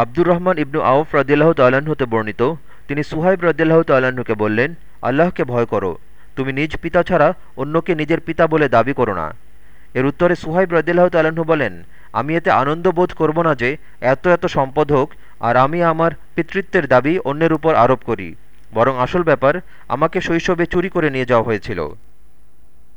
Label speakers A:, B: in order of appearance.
A: আব্দুর রহমান ইবনু আউফ রদিল্লাহ তাল্লাহ্ন হতে বর্ণিত, তিনি সুহাইব রদিল্লাহ তাল্লাহ্নকে বললেন, আল্লাহকে ভয় করো, তুমি নিজ পিতা ছাড়া অন্যকে নিজের পিতা বলে দাবি করো না। এর উত্তরে সুহাইব রদিল্লাহ তাল্লাহ্ন বলেন, আমি এতে আনন্দ বোধ করব না যে এত এত সম্পদ হোক, আর আমি আমার পিতৃত্বের দাবি অন্যের উপর আরোপ করি, বরং আসল ব্যাপার আমাকে শৈশবে চুরি করে নিয়ে যাওয়া হয়েছিল।